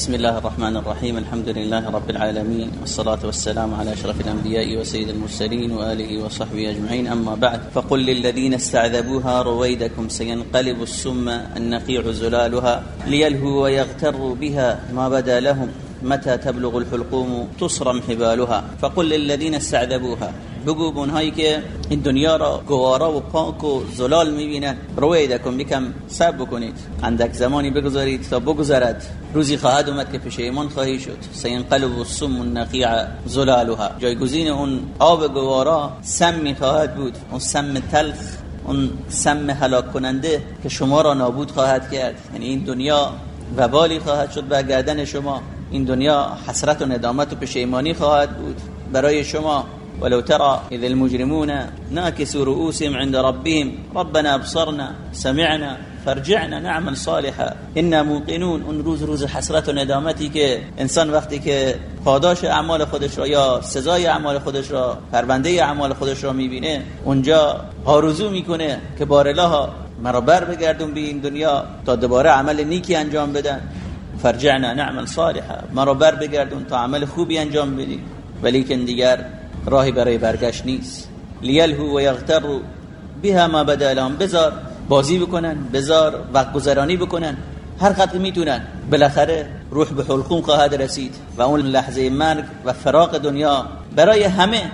بسم الله الرحمن الرحيم. الحمد لله رب العالمين. والصلاة والسلام على أشرف الأنبياء وسيد المرسلين وآله وصحبه أجمعين. أما بعد فقل للذين استعذبوها رويدكم سينقلب السم النقيع زلالها ليلهوا ويغتروا بها. ما بدا لهم؟ متى تبلغ الحلقوم تصرم حبالها؟ فقل للذين استعذبوها. بگو به اونهایی که این دنیا را گوارا و پاک و زلال می‌بینن. رویدکم بکم سب بکنید. اندک زمانی بگذارید تا بگذرد. روزی خواهد اومد که پشیمان خواهی شد. سینقلب السم النقیع زلالها. جایگزین اون آب گوارا سم خواهد بود. اون سم تلخ اون سم هلاک کننده که شما را نابود خواهد کرد. یعنی این دنیا وبالی خواهد شد بر گردن شما. این دنیا حسرت و ندامت و پشیمانی خواهد بود. برای شما ولو ترى إذ المجرمون ناكسوا رؤوسهم عند ربهم ربنا ابصرنا سمعنا فرجعنا نعمل صالحا. انا موقنون. اون روز روز حسرت و ندامتی که انسان وقتی که پاداش اعمال خودش را یا سزای اعمال خودش را پرونده اعمال خودش را می‌بینه اونجا آرزو می‌کنه که بارلاها مرا بر بگردون به این دنیا تا دوباره عمل نیکی انجام بدن. فرجعنا نعمل صالحا. مرا بر بگردون تا عمل خوبی انجام بدیم ولیکن دیگر راهی برای برگشت نیست. لیلهو و یغتروا بها ما بدا لهم. بزار بازی بکنن بزار وقت گذرانی بکنن. هر قدر می‌تونن. بالاخره روح به حلقوم خواهد رسید و اون لحظه مرگ و فراق دنیا برای همه.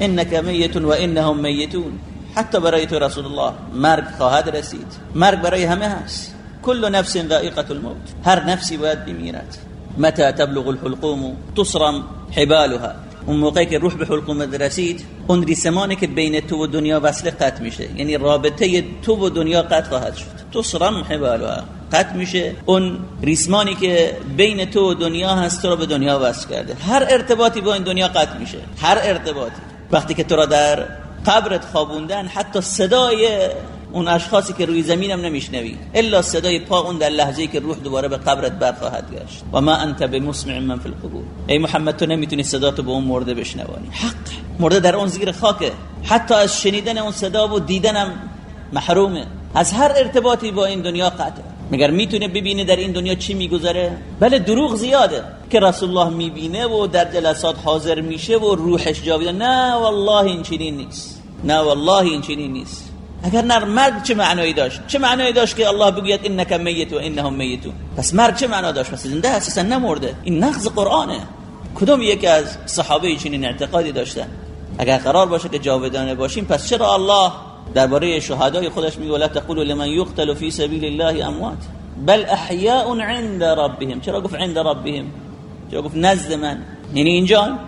انک میت و انهم میتون. حتی برای تو رسول الله مرگ خواهد رسید. مرگ برای همه هست. كل نفس ذائقة الموت. هر نفسی باید بمیرد. متى تبلغ الحلقوم تصرم حبالها؟ اون موقعی که روح به حلقوم رسید اون ریسمانی که بین تو و دنیا وصله قطع میشه. یعنی رابطه تو و دنیا قطع خواهد شد. تصرم حبالها قطع میشه. اون ریسمانی که بین تو و دنیا هست تو را به دنیا وصل کرده. هر ارتباطی با این دنیا قطع میشه. هر ارتباطی. وقتی که تو را در قبرت خوابوندن حتی صدای اون اشخاصی که روی زمین هم نمیشنوی. الا صدای پا اون در لحظه که روح دوباره به قبرت برخواهد گشت. و ما انت بمسمع من فی القبور. ای محمد تو نمی‌تونی صداتو به اون مرده بشنوانی. حق مرده در اون زیر خاکه. حتی از شنیدن اون صدا و دیدنم محرومه. از هر ارتباطی با این دنیا قطعه مگر می‌تونه ببینه در این دنیا چی میگذره؟ بله دروغ زیاده که رسول الله می‌بینه و در جلسات حاضر میشه و روحش جاویده. نه والله این چنین نیست. نه والله این چنین نیست. اگر نر مرگ چه معنایی داشت؟ چه معنایی داشت که الله بگوید انک میت و انهم میتون پس مرگ چه معنا داشت؟ پس زنده اساسا نمرده. این نقض قرآنه. کدوم یکی از صحابه چنین اعتقادی داشتن اگر قرار باشه که جاودانه باشیم پس چرا الله درباره شهدای خودش میگه لا تقولوا لمن يقتل في سبيل الله اموات بل احیاء عند ربهم. چرا گفت عند ربهم چرا گفت نزد من یعنی اینجا؟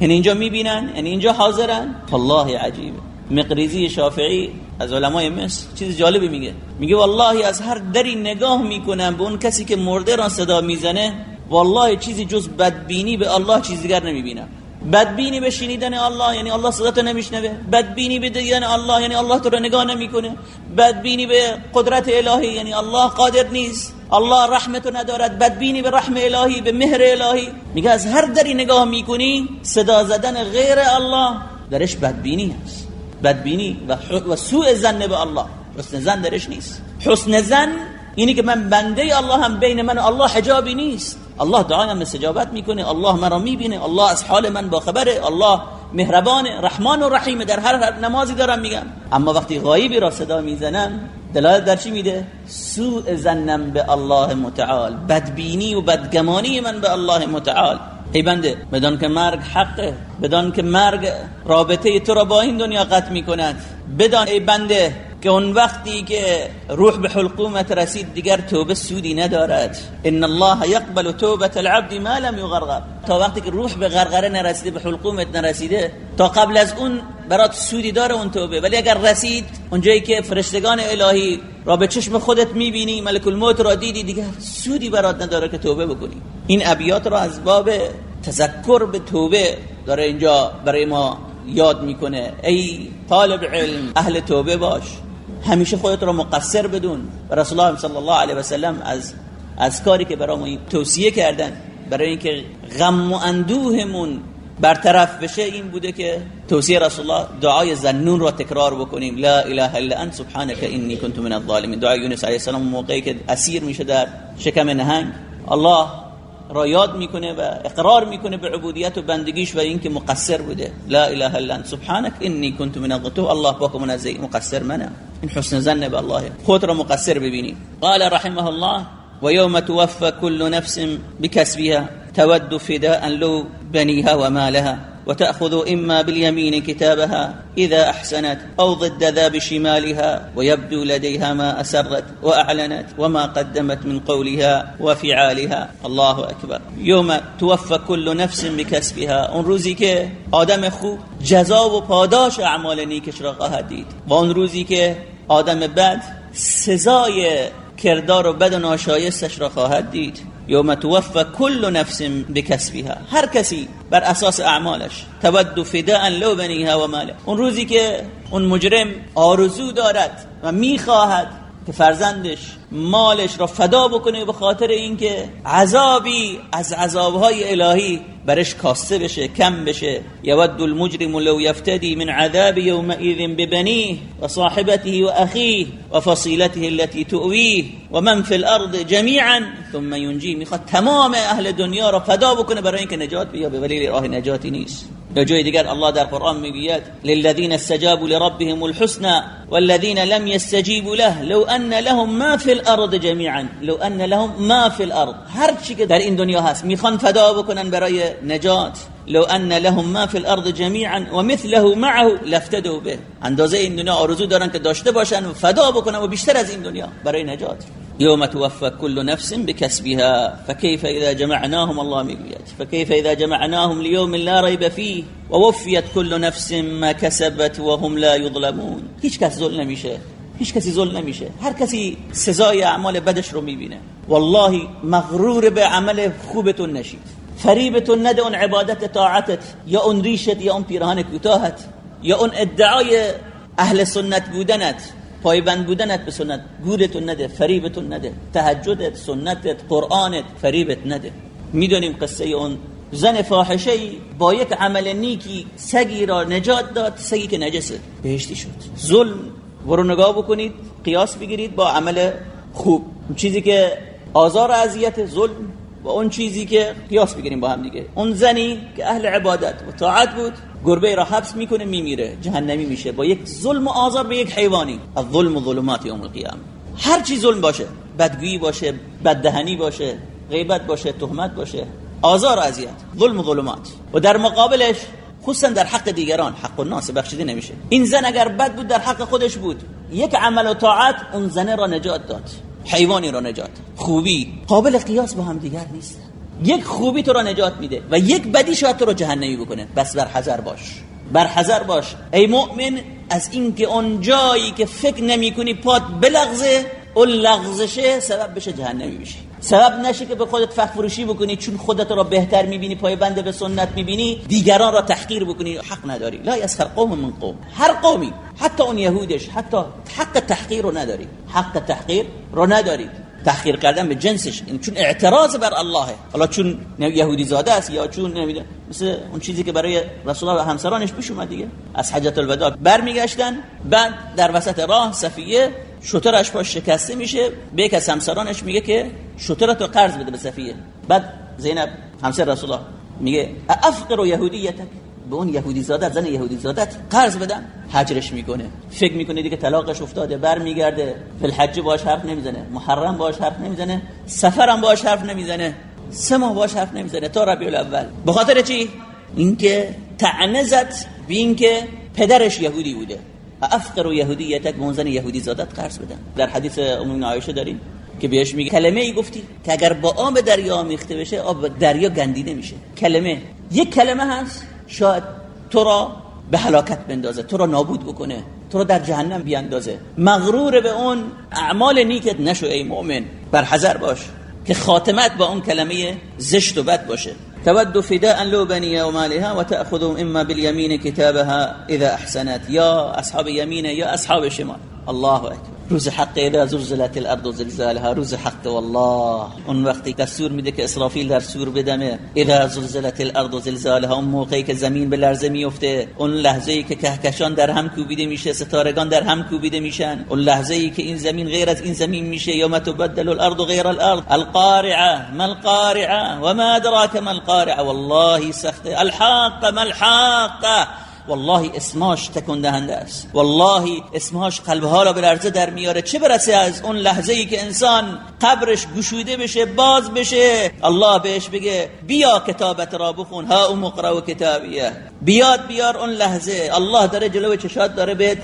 یعنی اینجا می‌بینن؟ یعنی اینجا حاضرن؟ والله عجیبه. مقریزی شافعی از علمای مصر چیز جالبی میگه. میگه والله از هر دری نگاه می‌کنم به اون کسی که مرده را صدا می‌زنه والله چیزی جز بدبینی به الله چیز دیگر نمی‌بینم. بدبینی به شنیدن الله یعنی الله صداتو نمیشنوه. بدبینی به دیدن الله یعنی الله تو رو نگاه نمی‌کنه. بدبینی به قدرت الهی یعنی الله قادر نیست. الله رحمتو ندارد. بدبینی به رحم الهی به مهر الهی. میگه از هر دری نگاه می‌کنی صدا زدن غیر الله درش بدبینی هست. بدبینی و, و سوء زن به الله. حسن زن درش نیست. حسن زن اینی که من بنده الله هم بین من و الله حجابی نیست. الله دعایم استجابت می‌کنه الله مرا می‌بینه الله از حال من با خبره الله مهربان رحمان و رحیم در هر نمازی دارم میگم. اما وقتی غایبی را صدا می‌زنم دلالت در چی میده؟ سوء زنم به الله متعال بدبینی و بدگمانی من به الله متعال. ای بنده بدان که مرگ حقه بدان که مرگ رابطه تو را با این دنیا قطع می‌کند. بدان ای بنده که اون وقتی که روح به حلقومت رسید دیگر توبه سودی ندارد. ان الله یقبل توبه العبد ما لم یغرغر. تا وقتی که روح به غرغره نرسیده به حلقومت نرسیده تا قبل از اون برات سودی داره اون توبه. ولی اگر رسید اونجایی که فرشتگان الهی را به چشم خودت می‌بینی ملک الموت را دیدی دیگر سودی برات نداره که توبه بکنی. این ابیات را از باب تذکر به توبه داره اینجا برای ما یاد می‌کنه. ای طالب علم اهل توبه باش. همیشه خودت رو مقصر بدون. رسول الله صلی الله علیه و سلم از از کاری که برامون توصیه کردن برای اینکه غم و اندوهمون برطرف بشه این بوده که توصیه رسول الله دعای زنون را تکرار بکنیم. لا اله الا انت سبحانك انی کنت من الظالمین. دعای یونس علیه السلام موقعی که اسیر میشه در شکم نهنگ. الله را یاد میکنه و إقرار میکنه به عبودیت و بندگیش و اینکه مقصر بوده. لا إله إلا أنت. سبحانك انی كنت من الظالمین الله پاک و منزه مقصر منم این حسن زن به الله. خود را مقصر ببینی قال رحمه الله ويوم توفى كل نفس بكسبها تود فداء لو بنيها ومالها. وتأخذ إما باليمين كتابها إذا أحسنت أو ضد ذا بشمالها ويبدو لديها ما أسرت وأعلنت وما قدمت من قولها وفعالها. الله أكبر. يوم توفى كل نفس بكسبها. اون روزی که آدم خوب جزا و پاداش اعمال نیکش را خواهد دید. و اون روزی که آدم بد سزای کردار و بد و ناشایستش را خواهد دید. یوم توفى كل نفس بکسبها. هر کسی بر اساس اعمالش تود فداء لو بنیها و ماله. اون روزی که اون مجرم آرزو دارد و می‌خواهد که فرزندش مالش را فدا بکنه به خاطر اینکه عذابی از عذابهای الهی برش کاسته بشه کم بشه. یود المجرم لو یفتدی من عذاب یومئذ ببنیه و صاحبته و اخیه و فصیلته التي تؤویه و من فی الارض جمیعا. ثم ینجی می‌خواد تمام اهل دنیا را فدا بکنه برای اینکه نجات بیابه. ولی راه نجاتی نیست. یا جای دیگر الله در قرآن می‌گوید للذین استجابوا لربهم الحسنى والذین لم يستجيبوا له لو ان لهم ما في الارض جميعا لو ان لهم ما في الارض. هر چی که در این دنیا هست می‌خوان فدا بکنن برای نجات. لو ان لهم ما في الارض جميعا ومثله معه لافتدوا به. اندازه این دنیا آرزو دارن که داشته باشن فدا بکنن و بیشتر از این دنیا برای نجات. يوم توفى كل نفس بكسبها فكيف إذا جمعناهم؟ الله می‌گوید فكيف إذا جمعناهم ليوم لا ريب فيه؟ ووفيت كل نفس ما كسبت وهم لا يظلمون. هیچ کس ظلم نمیشه. هیچ کسی ظلم نمیشه. هر کسی سزای اعمال بدش رو می‌بینه. والله مغرور به عمل خوبتون نشید. فریبتون نده اون عبادت طاعتت. یا اون ریشت یا اون پیراهن کوتاهت. یا اون ادعای اهل سنت بودنت. پایبند بودنت به سنت. گورتون نده فریبتون نده. تهجدت سنتت قرآنت فریبت نده. می‌دونیم قصه اون. زن فاحشه با یک عمل نیکی سگی را نجات داد سگی که نجسه بهشتی شد. ظلم برو نگاه بکنید قیاس بگیرید با عمل خوب. چیزی که آزار اذیت ظلم. و اون چیزی که قیاس بگیریم با هم دیگه. اون زنی که اهل عبادت و طاعت بود گربه را حبس می‌کنه میمیره. جهنمی میشه. با یک ظلم و آزار به یک حیوانی. الظلم و ظلمات یوم القیامه. هر چی ظلم باشه بدگویی باشه بددهنی باشه غیبت باشه تهمت باشه آزار و اذیت. ظلم و ظلمات. و در مقابلش خصوصا در حق دیگران حق الناس بخشیده نمیشه. این زن اگر بد بود در حق خودش بود. یک عمل و طاعت اون زنه را نجات داد. حیوانی را نجات. خوبی. قابل قیاس با هم دیگر نیست. یک خوبی تو را نجات میده و یک بدی شاید تو را جهنمی بکنه. بس بر حذر باش. بر حذر باش. ای مؤمن از اینکه اون جایی که فکر نمی کنی پات بلغزه اون لغزشه سبب بشه جهنمی بشی. سبب نشه که به خودت فخ فروشی بکنی چون خودت را بهتر می‌بینی پای بنده به سنت می‌بینی دیگران را تحقیر بکنی. حق نداری. لا یسخر قوم من قوم. هر قومی حتی اون یهودش حتی حق تحقیر رو نداری. حق تحقیر رو نداری. تحقیر کردن به جنسش. این چون اعتراض بر الله حالا چون یهودی زاده است یا چون نمی‌دونم مثل اون چیزی که برای رسول الله و همسرانش پیش اومد دیگه. از حجت الوداع برمیگشتن. بعد در وسط راه صفیه شترش پاش شکسته میشه به یک از همسرانش میگه که شترتو قرض بده به صفیه. بعد زینب همسر رسول الله میگه افقر یهودیتک؟ به اون یهودی زادت زن یهودی زادت قرض بدم. حجرش می‌کنه. فکر می‌کنه دیگه طلاقش افتاده برمیگرده. فی الحج باش حرف نمی‌زنه. محرم باش حرف نمی‌زنه. سفرم باش حرف نمی‌زنه. سه ماه باش حرف نمی‌زنه. تا ربیع الاول. به خاطر چی؟ اینکه طعنه زد به اینکه پدرش یهودی بوده. افقر یهودیتک به زن یهودی زادت قرض بدم در حدیث ام عایشه داریم که بهش میگه کلمه ای گفتی که اگر با آب دریا میخته بشه آب دریا گندیده میشه. کلمه یک کلمه هست شاید تو را به هلاکت بندازه تو را نابود بکنه تو را در جهنم بیاندازه. مغرور به اون اعمال نیکت نشو ای مؤمن بر حذر باش. که خاتمت با اون کلمه زشت و بد باشه. تود فداء لو بني ومالها وتأخذهم إما باليمين كتابها إذا أحسنت يا أصحاب يمين يا أصحاب الشمال الله أكبر روز حق اذا زلزلت الارض زلزالها. روز حق والله. اون وقتی دستور میده که اسرافیل در سور بدمه. اذا زلزلت الارض زلزالها اون موقعی که زمین به لرزه میفته. اون لحظه ای که کهکشان در هم کوبیده میشه ستارگان در هم کوبیده میشن. اون لحظه ای که این زمین غیر از این زمین میشه. یوم تبدل الارض غیر الارض. القارعه ما القارعه؟ وما ادراك ما القارعه؟ والله سخته. الحاق ما الحاقه. والله اسماش تکون دهنده است. والله اسماش قلبها را به لرزه در میاره. چه برسه از اون لحظه ای که انسان قبرش گشوده بشه باز بشه؟ الله بهش بگه بیا کتابت را بخون ها او مقرا و کتابیه. بیاد بیار اون لحظه. الله داره جلو چشات داره بهت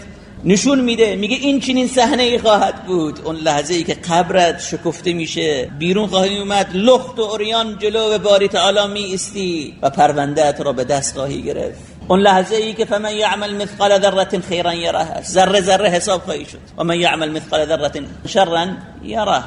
نشون میده. میگه این چنین صحنه ای خواهد بود. اون لحظه ای که قبرت شکفته میشه. بیرون خواهی اومد. لخت و اوریان جلو باری تعالی می استی و پروندهت را به دست خواهی گرفت. اون لحظه ای که فمن یعمل مثقال ذرة خیرا یره. ذره ذره حساب خواهی شد. و من یعمل مثقال ذرة شرا یره.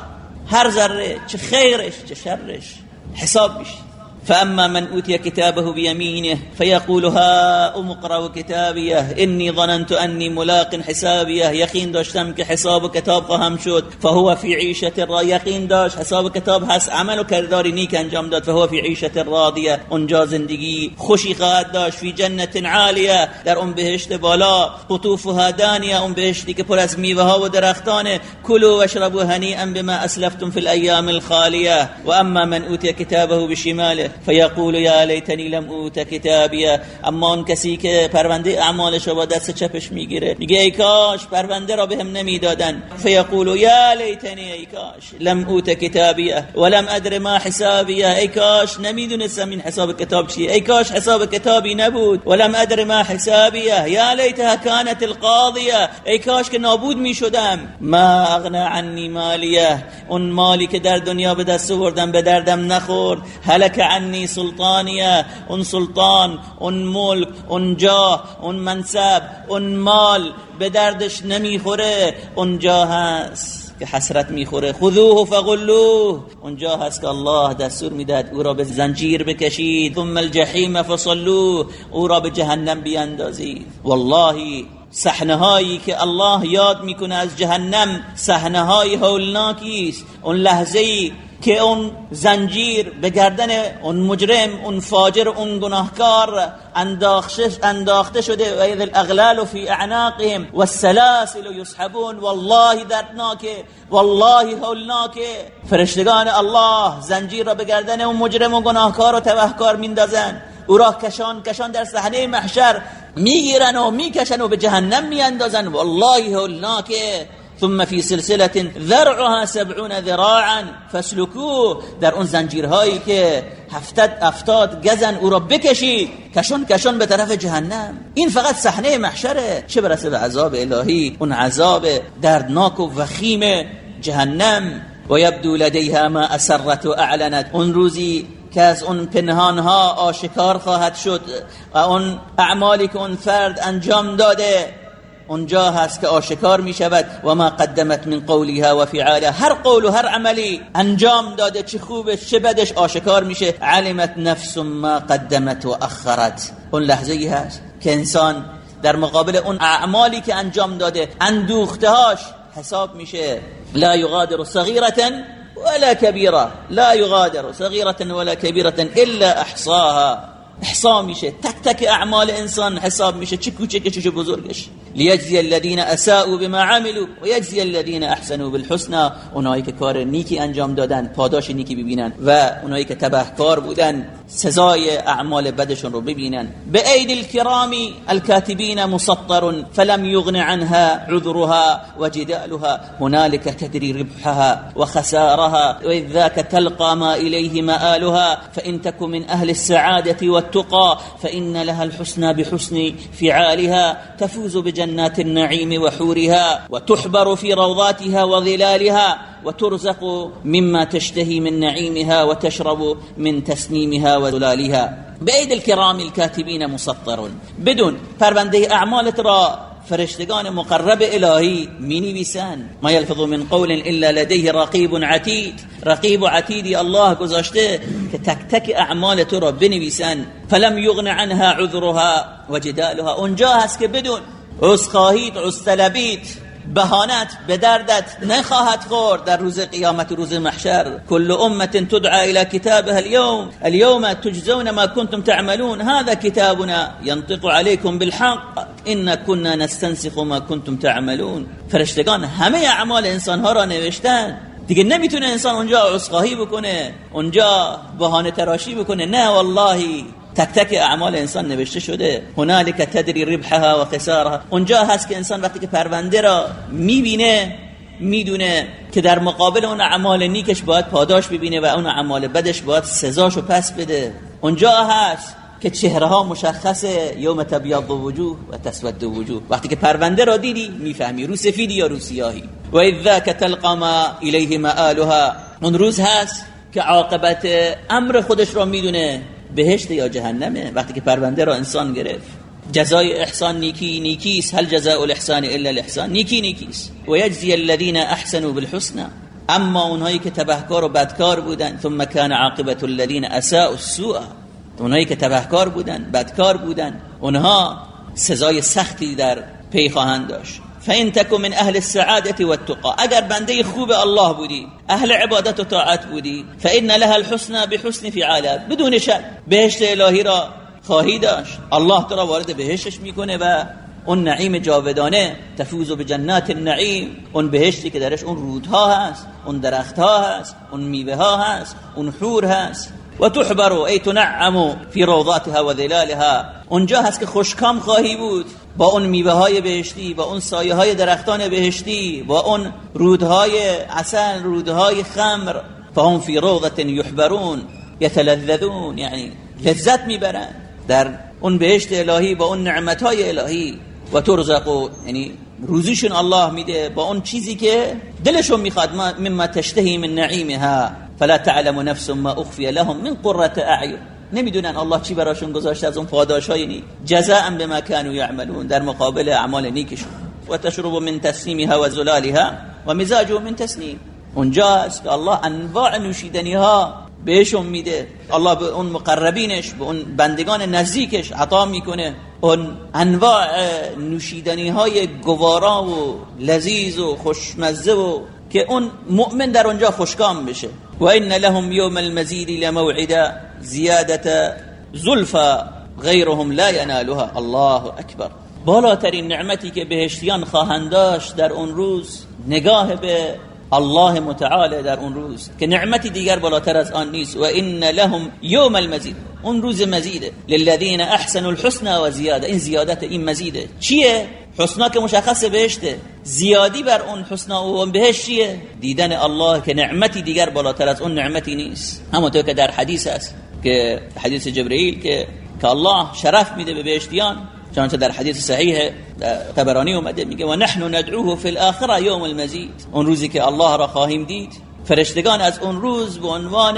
هر ذره چه خیرش چه شرش حساب میشه فأما من أوتي كتابه بيمينه فيقول ها اقرأوا كتابيه إني ظننت أني ملاق حسابيه يقين داشتم که حساب کتاب خواهم شد فهو في عيشة را یقین داشت حساب کتاب هست عمل و کرداری نیک انجام داد فهو في عيشة راضیه اونجا زندگی خوشی خواهد داشت في جنت عالیه در اون بهشت بالا قطوفها دانیه اون بهشتی که پر از میوه ها و درختانه کلوا واشربوا هنیئا بما اسلفتم في الايام الخاليه واما من اوتي كتابه بشماله فیقول یا لیتنی لم اوت کتابیه اما اون کسی که پرونده اعمالش با دست چپش می‌گیره میگه ای کاش پرونده را بهم نمی‌دادن. فیقول یا لیتنی ای کاش لم اوت کتابیه ولم ادر ما حسابیه ای کاش نمی‌دونستم این حساب کتاب چیه. ای کاش حساب کتابی نبود. ولم ادر ما حسابیه یا لیتها كانت القاضیه ای کاش که نابود می‌شدم. ما اغنا عنی مالیه. اون مالی که در دنیا به دست آوردم به دردم نخورد. هلك عنی عنی سلطانیه اون سلطان اون ملک اون جاه اون منصب اون مال به دردش نمی‌خوره. اونجا هست که حسرت می‌خوره. خذوه فغلوه. اونجا هست که الله دستور می‌داد او را به زنجیر بکشید. ثم الجحیم فصلوه. او را به جهنم بیاندازید. والله صحنه هایی که الله یاد می‌کنه از جهنم صحنه های هولناکی است. اون لحظه که اون زنجیر به گردن اون مجرم اون فاجر اون گناهکار انداخته شده. و اذ الاغلال فی اعناقهم والسلاسل یسحبون. والله دردناکه والله هولناکه فرشتگان الله زنجیر را به گردن اون مجرم و گناهکار و توهکار میندازن. او را کشان کشان در صحنه محشر می‌گیرن و می‌کشن و به جهنم میاندازن. والله هولناکه ثم في سلسله ذرعها سبعون ذراعا. فاسلكوه. در اون زنجیرهایی که هفتاد افتاد گزن او را بکشید. کشون کشون به طرف جهنم. این فقط صحنه محشره. چه برسه به عذاب الهی؟ اون عذاب دردناک و وخیم جهنم. و یبدو لدیها ما اسرت و اعلنت. اون روزی که از اون پنهان ها آشکار خواهد شد و اون اعمالی که اون فرد انجام داده اونجا هست که آشکار می شود و ما قدمت من قولها و فعالها هر قول و هر عملی انجام داده چه خوبش چه بدش آشکار میشه. علمت نفس ما قدمت و اخرت. اون لحظه هست که انسان در مقابل اون اعمالی که انجام داده اندوختهاش حساب میشه. لا یغادر صغیرة ولا كبيرة لا يغادر صغيرة ولا كبيرة إلا أحصاها. احصا میشه. تک تک اعمال انسان حساب میشه. چه کوچکش چه بزرگش. لیجزی الذين اساءوا بما عملوا و یجزی الذين احسنوا بالحسنى. اونایی که کار نیکی انجام دادن پاداش نیکی ببینن و اونایی که تبهکار بودن سزای اعمال بدشون رو ببینن. اید الكرام الكاتبين مسطر فلم يغن عنها عذرها وجدالها. هنالك تدري ربحها وخسارها. وإذ ذاك تلقى ما إليه مآلها. فإن تك من أهل السعادة والتقى فإن لها الحسنى بحسن فعالها تفوز بجنات النعيم وحورها وتحبر في روضاتها وظلالها وترزق مما تشتهي من نعيمها وتشرب من تسنيمها وذلالها. بأيد الكرام الكاتبين مسطر بدون فربنده أعمال را فرشتگان مقرب الهی می نویسن ما یلفظ من قول الا لديه رقیب عتید. رقیب و عتیدی الله گذاشته که تک تک اعمال تو را بنویسن. فلم یغن عنها عذرها. و جدالها اونجا هست که بدون. عذرخواهید عذرطلبید. بهانت به دردت نخواهد خورد در روز قیامت روز محشر. كل امه تدعى الى كتابها اليوم. اليوم تجزون ما كنتم تعملون. هذا كتابنا ينطق عليكم بالحق. ان كنا نستنسخ ما كنتم تعملون. فرشتگان همه اعمال انسان ها را نوشتن. دیگه نمی‌تونه انسان اونجا عذرخواهی بکنه اونجا بهانه تراشی بکنه. نه والله. تک تک اعمال انسان نوشته شده. هنالک تدری ربحها و خسارها. اونجا هست که انسان وقتی که پرونده را می‌بینه می‌دونه که در مقابل اون اعمال نیکش باید پاداش ببینه و اون اعمال بدش باید سزاشو پس بده. اونجا هست که چهره ها مشخصه. یوم تبیض وجوه و تسود وجوه وقتی که پرونده را دیدی می‌فهمی. رو سفیدی یا رو سیاهی. و اذا تلقى ما الیه مآلها. اون روز هست که عاقبت امر خودش را می‌دونه. بهشت یا جهنمه وقتی که پرونده را انسان گرفت. جزای احسان نیکی نیکیس هل جزاء الاحسان الا الاحسان؟ نیکی نیکیس و یجزی الذین احسنوا بالحسنى اما اونهایی که تبهکار و بدکار بودن ثم كان عاقبت الذين اساءوا السوء. اونهایی که تبهکار بودن بدکار بودن اونها سزای سختی در پی خواهند داشت. فان تکو من اهل السعاده والتقى. اگر بنده خوب الله بودی اهل عبادت و طاعت بودی فان لها الحسنى بحسن فعالات بدون شک بهشت الهی را خواهی داشت. الله تو را وارد بهشتش می‌کنه و اون نعیم جاودانه تفوز به جنات النعیم. اون بهشتی که درش اون رودها هست اون درختها هست اون میوه ها هست اون حور هست. و تحبر ای تنعم فی روضاتها و ظلالها اونجا هست که خوشکام خواهی بود. با اون میوه های بهشتی با اون سایه های درختان بهشتی با اون رودهای عسل رودهای خمر. فهم فی روضت یحبرون یتلذذون یعنی لذت می‌برن. در اون بهشت الهی با اون نعمت های الهی. و ترزقو یعنی روزیشون الله میده. با اون چیزی که دلشون می‌خواد مما تشتهی من نعیمها. فلا تعلم نفس ما اخفی لهم من قرة اعین. نمی‌دونن الله چی براشون گذاشته از اون پاداش های نی. جزاء بما كانوا يعملون. در مقابل اعمال نیکشون. و تشرب من تسنیمها و زلالها و مزاجه من تسنیم. اونجاست که الله انواع نوشیدنی ها بهشون میده. الله به اون مقربینش به اون بندگان نزدیکش عطا می‌کنه. اون انواع نوشیدنی های گوارا و لذیذ و خوشمزه و که اون مؤمن در اونجا خوشکام بشه. و این لهم یوم المزید لموعدا زیادت زلفا غیرهم لا ینالها الله اکبر بالاترین نعمتی خواهند داشت در اون روز نگاه به الله متعال در اون روز که نعمتی دیگر بالاتر از آن نیست. و ان لهم یوم المزید. اون روز مزیده. للذین احسنوا الحسنى و زیاده. این زیادت این مزیده. چیه؟ حسنا که مشخص بهشته. زیادی بر اون حسنا و اون بهشت چیه؟ دیدن الله که نعمتی دیگر بالاتر از اون نعمتی نیست. همونطور که در حدیث است. که حدیث جبرئیل که که الله شرف میده به بهشتیان. چنانچه در حدیث صحیح تبرانی اومده میگه و نحن ندعوه فی الاخره یوم المزید. اون روزی که الله را خواهیم دید فرشتگان از اون روز به عنوان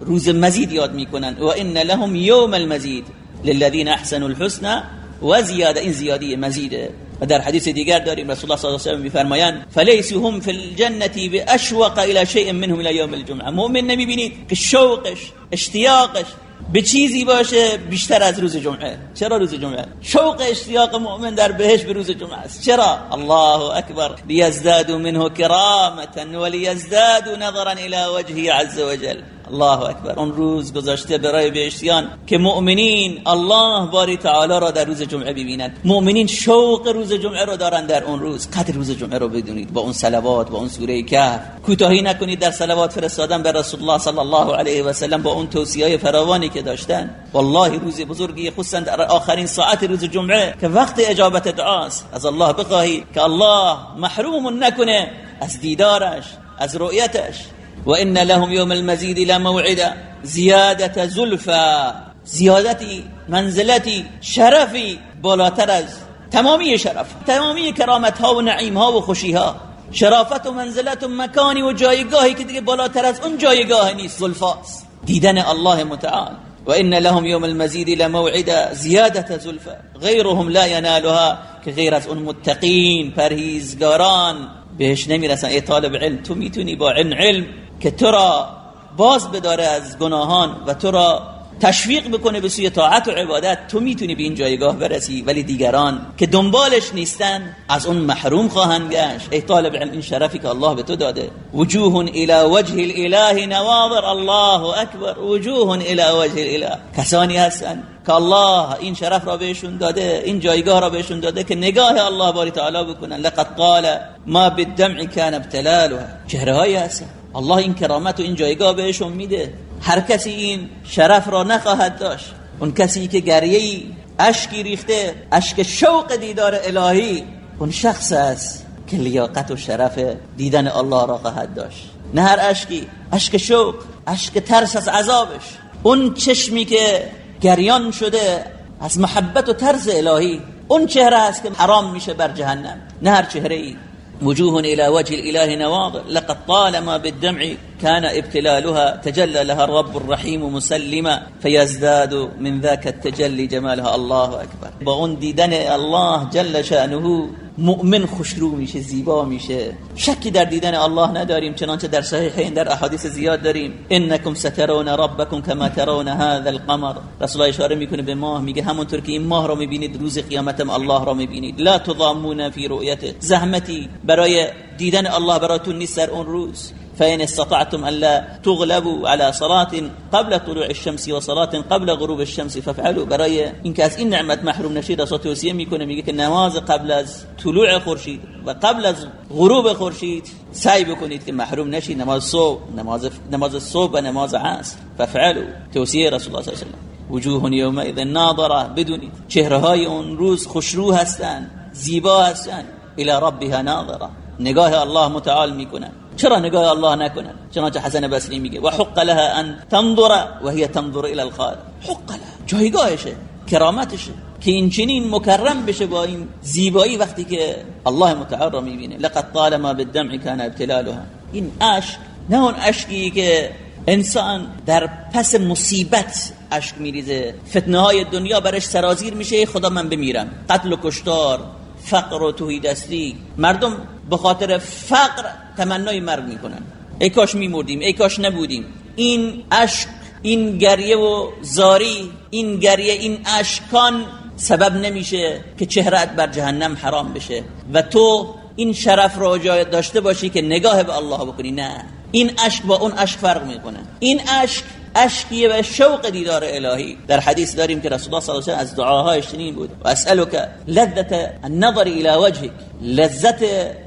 روز مزید یاد می‌کنن. و ان لهم یوم المزید. للذین احسنوا الحسنى و زیاده این زیادی مزیده. و در حدیث دیگر داریم رسول الله صلی الله علیه و آله میفرمایند فلیسوا هم فی الجنه باشوق الى شیء منهم الى یوم الجمعه. مؤمن نمی‌بینید که شوقش اشتیاقش به چیزی باشه بیشتر از روز جمعه. چرا روز جمعه؟ شوق اشتیاق مؤمن در بهش به روز جمعه است. چرا؟ الله اکبر. لیزدادوا منه کرامه ولیزدادوا نظرا الى وجهه عز وجل. الله اکبر اون روز گذاشته برای بهشتیان که مؤمنین الله باری تعالی را در روز جمعه ببینند مؤمنین شوق روز جمعه را دارن در اون روز قدر روز جمعه رو بدونید با اون صلوات با اون سوره کهف کوتاهی نکنید در صلوات فرستادن به رسول الله صلی الله علیه و سلم با اون توصیه فراوانی که داشتن والله روز بزرگی خصوصا در آخرین ساعت روز جمعه که وقت اجابت دعاست از الله بخواهید که الله محروم نکنه از دیدارش از رؤیتش وإن لهم يوم المزيد لموعدا زيادة زلفا زیادتی منزلتی شرفی بالاتر از تمامی شرف تمامی کرامت ها و نعیم ها و خوشی ها. شرافت و منزلت و مکانی و جایگاهی که دیگه بالاتر از اون جایگاه نیست زلفاست دیدن الله متعال. و ان لهم یوم المزید لموعدا زیادت زلفا غیرهم لا ینالها که غیر از اون متقین پرهیزگاران. بهش نمی‌رسن. ای طالب علم تو می‌تونی با علم که تو را باز بداره از گناهان و تو را تشویق بکنه به سوی طاعت و عبادت تو می‌تونی به این جایگاه برسی. ولی دیگران که دنبالش نیستن از اون محروم خواهند گشت. ای طالب علم این شرفی که الله به تو داده. وجوه الى وجه الاله نواظر الله اکبر. وجوه الى وجه الاله. کسانی هستن که الله این شرف را بهشون داده این جایگاه را بهشون داده که نگاه الله باری تعالی بکنن. لقد قال ما بالدمع كان ابتلالها. چهره های هستن. الله این کرامت و این جایگاه بهشون میده. هر کسی این شرف را نخواهد داشت. اون کسی که گریه اشکی ریخته اشک شوق دیدار الهی اون شخص است که لیاقت و شرف دیدن الله را خواهد داشت. نه هر اشکی اشک شوق اشک ترس از عذابش. اون چشمی که گریان شده از محبت و ترس الهی اون چهره است که حرام میشه بر جهنم. نه هر چهره ای وجوه إلى وجه الإله نواظر لقد طالما بالدمع كان ابتلالها. تجلى لها الرب الرحيم مسلما فيزداد من ذاك التجلي جمالها. الله أكبر. اون دیدن الله جل شأنه. مؤمن خوشرو میشه زیبا میشه. شکی در دیدن الله نداریم چنانچه در صحیحین در احادیث زیاد داریم. انکم سترون ربکم کما ترون هذا القمر. رسول الله اشاره می‌کنه به ماه میگه همونطور که این ماه را می‌بینید روز قیامتم الله را می‌بینید. لا تضامون فی رؤیته. زحمتی برای دیدن الله براتون نیست در اون روز. فإن استطعتم ألا تغلبوا على صلاة قبل طلوع الشمس وصلاة قبل غروب الشمس فافعلوا. برای اینکه از این نعمت محروم نشید رسول توصیه می‌کنه میگه نماز قبل از طلوع خورشید و قبل از غروب خورشید سعی بکنید که محروم نشید نماز صبح نماز نماز صبح و نماز عصر فافعلوا. توصیه رسول الله صلی الله علیه و وجوه یومئذ ناظره بدونید چهره های اون روز خوشرو هستند زیبا هستند الى ربها ناظره نگاه الله متعال می‌کنن چرا نگاه الله نکنن چنانچه حسن بصری میگه و حق لها ان تنظر و هي تنظر الى الخالق حق لها جایگاهشه کرامتشه که این چنین مکرم بشه با این زیبایی وقتی که الله متعال را می‌بینه. لقد طالما بالدمع كان ابتلالها. این اشک نه اون اشکی که انسان در پس مصیبت اشک میریزه. فتنه های دنیا برش سرازیر میشه خدا من بمیرم. قتل و کشتار فقر و توهی دستی مردم به خاطر فقر تمنای مرگ می‌کنن. ای کاش میمردیم ای کاش نبودیم. این اشک این گریه و زاری این گریه این اشکان سبب نمیشه که چهرت بر جهنم حرام بشه. و تو این شرف را جای داشته باشی که نگاه به الله بکنی. نه. این اشک با اون اشک فرق می‌کنه. این اشک اشکی و شوق دیدار الهی. در حدیث داریم که رسول الله صلی الله علیه و از دعاهایش چنین بود. و اسالک لذت النظر الى وجهك لذت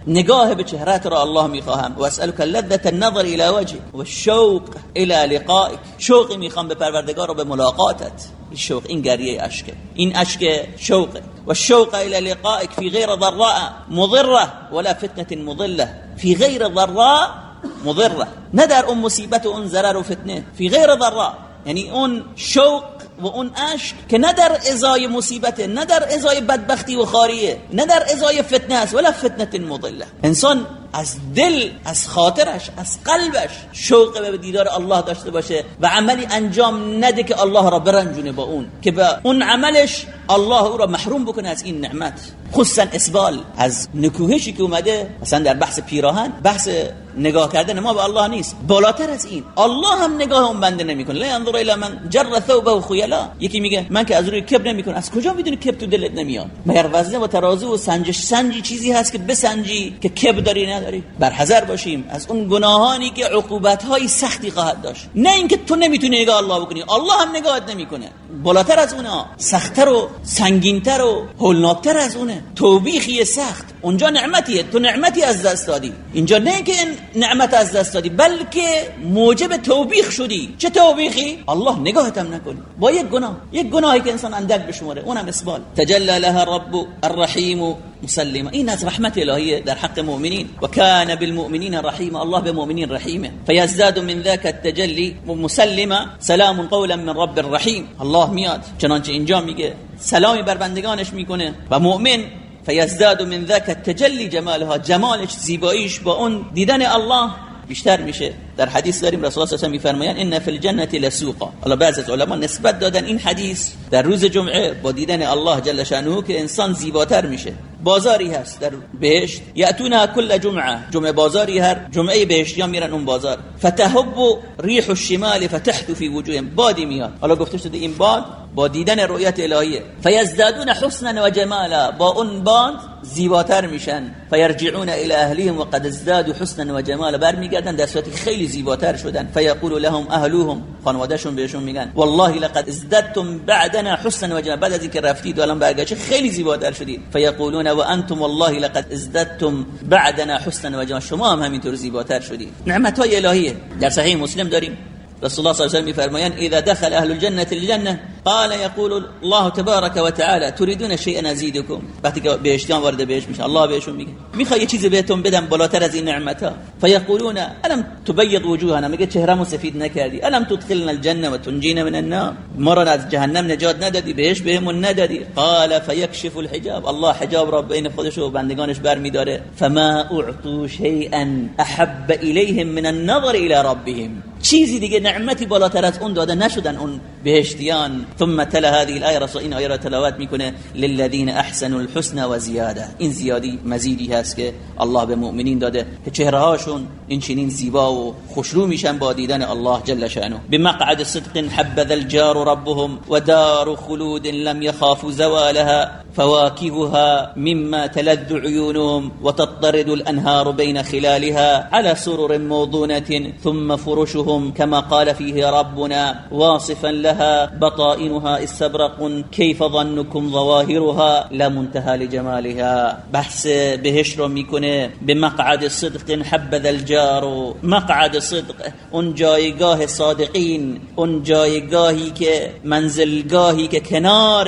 نگاه به چهرت را الله می‌خواهم. و اسالک لذت النظر الى وجهك و شوق الى لقائك شوقی می‌خوام به پروردگار و به ملاقاتت. شوق این گریه اشکه. این اشک شوق و شوق الى لقائك في غير ضراء. مضره ولا فتنه مضله في غير ضراء. مضره نه در اون مصیبت و اون ضرر و فتنه فی غیر ضرا یعنی اون شوق و اون اشک که نه در ازای مصیبت نه در ازای بدبختی و خاریه نه در ازای فتنه است ولا فتنه مضله انسان از دل از خاطرش از قلبش شوق به دیدار الله داشته باشه و عملی انجام نده که الله را برنجونه با اون. که به اون عملش الله او را محروم بکنه از این نعمت. خصوصا اسبال از نکوهشی که اومده مثلا در بحث پیراهن بحث نگاه کردن ما به الله نیست. بالاتر از این. الله هم نگاه اون بنده نمی‌کنه. لا انظر الى من جر ثوبه خیلا یکی میگه من که از روی کبر نمی‌کنم. از کجا می‌دونی کبر تو دلت نمیاد؟ مگر وزنه و ترازو و سنجش سنجی چیزی هست که بسنجی که کبر داری نداری؟ بر حذر باشیم. از اون گناهانی که عقوبت های سختی خواهد داشت. نه اینکه تو نمی‌تونی نگاه الله بکنی. الله هم نگاهت نمی‌کنه. بالاتر از اونها سختتر و سنگینتر و هولناکتر از اونه. توبیخی سخت. اونجا نعمتیه. تو نعمتی از دست دادی. اینجا نه که نعمت از دست دادی بلکه موجب توبیخ شدی. چه توبیخی؟ الله نگاهت هم نکنی. با یک گناه. یک گناهی که انسان اندک بشماره. اونم اسبال تجلى لها الرب الرحیم مسلما این از رحمت الهی در حق مؤمنین. و کان بالمؤمنین رحیم. الله به مؤمنین رحیمه. فیزداد من ذاك التجلی مسلما سلام قولا من رب الرحیم. الله میاد. چنانچه اینجا میگه سلامی بر بندگانش می‌کنه و مؤمن فیزداد من ذاك التجلی جمالها. جمالش زیباییش با اون دیدن الله بیشتر میشه. در حدیث داریم رسول الله صلی الله میفرمایند ان فی الجنه لسوقا. الله بعض از علما نسبت دادن این حدیث در روز جمعه با دیدن الله جل شانه که انسان زیباتر میشه. بازاری هست در بهشت. یاتونا کل جمعه. جمعه بازاری هر جمعه بهشتیان میرن اون بازار. فتهب ریح الشمال فتحت في وجوههم. بادی میاد. حالا گفته شده این باد با دیدن رؤیت الهیه فیزدادون حسنا و جمالا. با اون باد زیباتر میشن. فیرجعون الى اهلهم وقد ازدادوا حسنا و جمالا. برمیگردن در صورتی خیلی زیباتر شدن. فیقول لهم اهلوهم خانوادهشون بهشون میگن. والله لقد ازددتم بعدنا حسنا و جمالا بعد از اینکه رفتید و الان برگشت خیلی زیباتر شدید. فیقولون و انتم والله لقد ازددتم بعدنا حسنا و جمالا شما هم همینطور زیباتر شدید. نعمت های الهیه. در صحیح مسلم داریم. رسول الله صلى الله عليه وسلم يفرميان إذا دخل أهل الجنة الجنة قال يقول الله تبارك وتعالى تريدون شيئا ازيدكم وقتی که بهشتیان وارد بهش الله بهشون میگه. می‌خوای چیزی بهتون بدم بالاتر از این نعمتا فيقولون الم تبيض وجوهنا؟ میگه چهرمو سفید نکردی. الم تدخلنا الجنه وتنجينا من النار؟ ما جهنم نجات ندادی بهش بهمون ندادی. قال فيكشف الحجاب. الله حجاب را بین خودش و بندگانش برمیداره. فما اعطوا شيئا احب اليهم من النظر الى ربهم. چیزی دیگه نعمتی بالاتر از اون داده نشدن اون بهشتیان. ثم تلا هذه الايه رسول این آیه را تلاوت می‌کنه للذین احسنوا الحسن و زیاده. این زیادی مزیدی هست که الله به مؤمنین داده. که چهره هاشون این چنین زیبا و خوشرو میشن با دیدن الله جل شانه بمقعد صدق حبذ الجار ربهم ودار خلود لم يخافوا زوالها. فواكهها مما تلذ عيونهم وتضطرد الأنهار بين خلالها على سرر موضونة ثم فرشهم كما قال فيه ربنا واصفا لها بطائنها استبرق كيف ظنكم ظواهرها؟ لا منتهى لجمالها. بحث بهش رو میکنه به مقعد صدق حبذ الجار. مقعد صدق اون جایگاه صادقین اون جایگاهی که منزلگاهی که کنار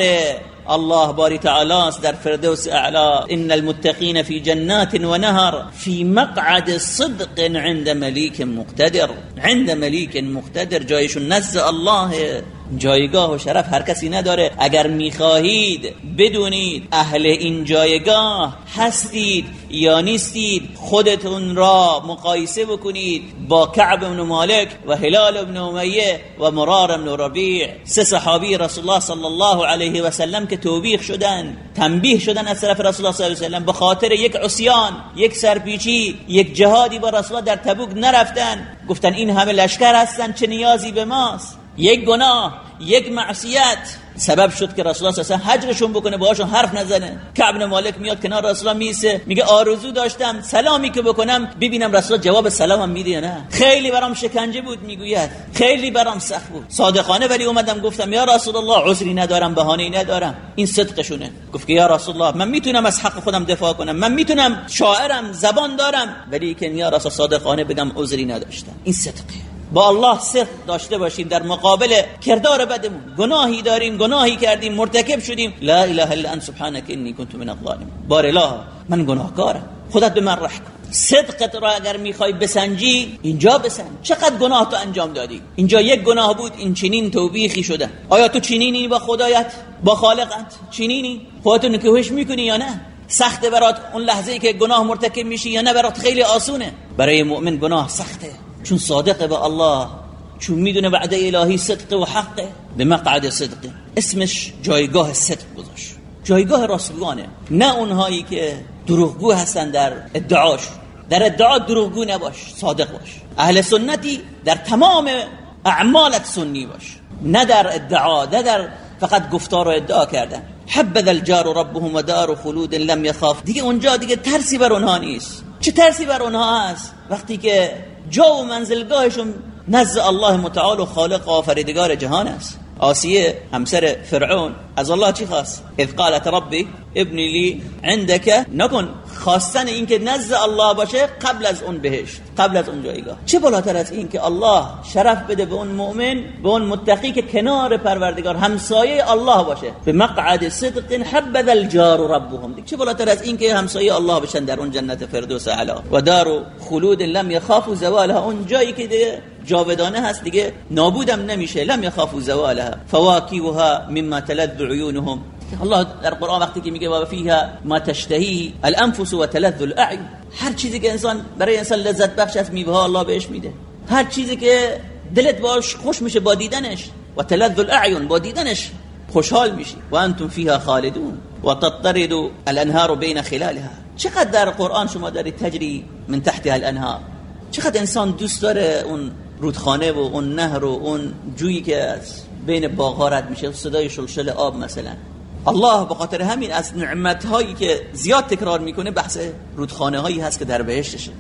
الله باری تعالی است در فردوس اعلا إن المتقین فی جنات و نهر فی مقعد صدق عند ملیک مقتدر. عند ملیک مقتدر جایشون نزد الله. جایگاه و شرف هر کسی نداره. اگر می‌خواهید بدونید اهل این جایگاه هستید یا نیستید خودتون را مقایسه بکنید با کعب بن مالک و هلال بن امیه و مرار بن ربیع. سه صحابی رسول الله صلی الله علیه و سلم که توبیخ شدن تنبیه شدن از طرف رسول الله صلی الله علیه و سلم به خاطر یک عصیان یک سرپیچی یک جهادی با رسول در تبوک نرفتن. گفتن این همه لشکر هستن چه نیازی به ماست؟ یک گناه یک معصیت. سبب شد که رسول الله صلی هجرشون بکنه باهاشون حرف نزنه. کعب مالک میاد کنار رسول الله میسه میگه آرزو داشتم سلامی که بکنم. ببینم رسول جواب سلامم میده نه؟ خیلی برام شکنجه بود می‌گوید. خیلی برام سخت بود. صادقانه ولی اومدم گفتم یا رسول الله عذری ندارم بهانه‌ای ندارم. این صدقشونه. گفت که یا رسول الله من می‌تونم از حق خودم دفاع کنم. من می‌تونم شاعرم زبان دارم. ولی که یا رسول صادقانه بگم عذری نداشتم. این صدقه. با الله صدق داشته باشیم در مقابل کردار بدمون. گناهی داریم گناهی کردیم مرتکب شدیم. لا اله الا انت سبحانك انی كنت من الظالمین. بار الله من گناهکارم. خودت به من رحم صدقت را اگر می‌خوای بسنجی اینجا بسنج. چقدر گناه تو انجام دادی؟ اینجا یک گناه بود این چنین توبیخی شده. آیا تو چنینی با خدایت؟ با خالقت؟ چنینی؟ خودتو نکوهش می‌کنی یا نه؟ سخته برات اون لحظه ای که گناه مرتکب میشی یا نه؟ برات خیلی آسونه. برای مؤمن گناه سخته. چون صادقه به الله چون می‌دونه وعده الهی صدق و حقه به مقعد صدقه اسمش جایگاه صدق گذاشت. جایگاه راستگانه نه اونهایی که دروغگو هستن در ادعاش. در ادعا دروغگو نباش صادق باش. اهل سنتی در تمام اعمالت سنی باش. نه در ادعا نه در فقط گفتار و ادعا کردن. حبذ الجار ربهم و دار خلود لم يخاف دیگه اونجا دیگه ترسی بر اونها نیست. چه ترسی بر اونها هست؟ وقتی که جا و منزلگاهشون نزد الله متعال و خالق و آفریدگار جهان است. آسیه همسر فرعون از الله چی خواست؟ اذ قالت ربی ابنی لی عندك نکن. خواستن این که نزد الله باشه قبل از اون بهشت قبل از اون جایگاه. چه بالاتر از این که الله شرف بده به اون مؤمن به اون متقی که کنار پروردگار همسایه الله باشه. به مقعد صدق حبذ الجار ربهم. چه بالاتر از این که همسایه الله بشن در اون جنت فردوس اعلی و دار خلود لم يخافوا زوالها. اون جایی که دیگه جاودانه هست دیگه نابودم نمیشه. لم يخافوا زوالها. فواكهها مما تلذ عيونهم الله در قرآن وقتی که میگه و فیها ما تشتهی الانفس و تلذ الاعین هر چیزی که انسان برای انسان لذت بخش از میوه الله بهش میده. هر چیزی که دلت باش خوش میشه با دیدنش و تلذ الاعین با دیدنش خوشحال میشی. و انتم فیها خالدون و تطرد الانهار بین خلالها چقدر در قرآن شما دارید تجری من تحت الانهار؟ چقدر انسان دوست داره اون رودخانه و اون نهر و اون جویی که از بین باغ رد میشه؟ صدای شلشل آب مثلا. الله به خاطر همین از نعمت هایی که زیاد تکرار می‌کنه بحث رودخانه هایی هست که در بهشتشه.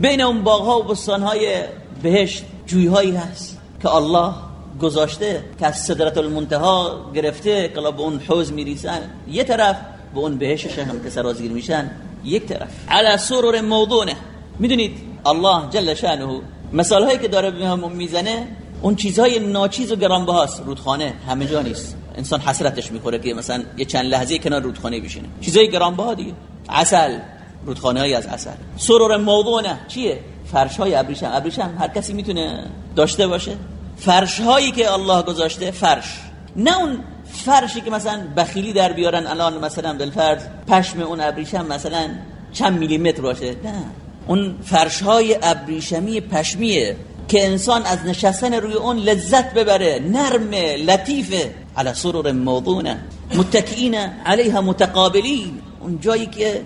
بین اون باغ ها و بستان های بهشت جوی هایی هست که الله گذاشته که از صدرت المنتها گرفته که به اون حوز میریسن یه طرف به اون بهشتش هم که سرازگیر میشن یک طرف. علی سرور موضونه می‌دونید الله جل شانه مثال هایی که داره بهمون می‌زنه اون چیزهای ناچیز و گرانبهاست. رودخانه همه جا نیست. انسان حسرتش می‌خوره که مثلا یه چند لحظه کنار رودخانه بشینه. چیزای گرانبها دیگه. عسل رودخانه های از عسل. سرور موضوعه چیه؟ فرش های ابریشم. ابریشم هر کسی می‌تونه داشته باشه. فرش هایی که الله گذاشته فرش. نه اون فرشی که مثلا بخیلی در بیارن الان مثلا بالفرض پشم اون ابریشم مثلا چند میلیمتر باشه. نه. اون فرش های ابریشمی پشمیه که انسان از نشستن روی اون لذت ببره. نرم لطیفه. على سرور موضونه متکئین علیها متقابلین اون جایی که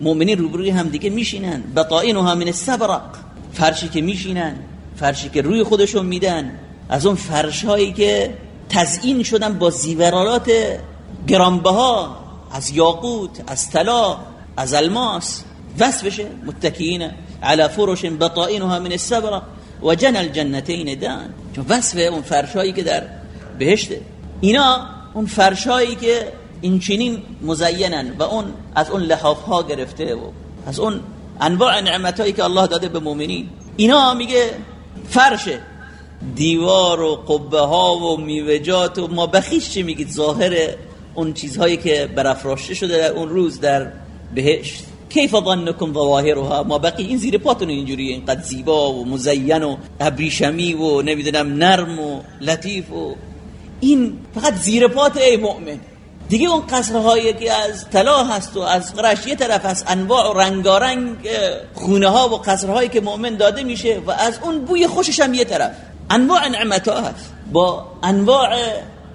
مؤمنین روبروی هم دیگه میشینن بطائنها من السبرق. فرشی که میشینن فرشی که روی خودشون میدن. از اون فرش هایی که تزیین شدن با زیورالات گرانبها از یاقوت از طلا از الماس. وصفشه متکئین على فرش بطائنها من السبرق. و جن الجنتین دان. چون وصف اون فرشایی که در بهشته اینا اون فرشایی که این چنین مزینن و اون از اون لحاف ها گرفته و از اون انواع نعمت هایی که الله داده به مؤمنین اینا میگه فرشه دیوار و قبه ها و میوجات و ما بخیش چی میگید؟ ظاهر اون چیزهایی که برافراشته شده در اون روز در بهشت. کیف ظنکم ظواهرها؟ ما بقی این زیر پاتون اینجوری اینقدر زیبا و مزین و ابریشمی و نمی‌دونم نرم و لطیف و این فقط زیر پات ای مؤمن. دیگه اون قصرهایی که از طلا هست و از قرش یه طرف از انواع و رنگارنگ خونه ها و قصرهایی که مؤمن داده میشه و از اون بوی خوشش هم یه طرف. انواع نعمت ها هست. با انواع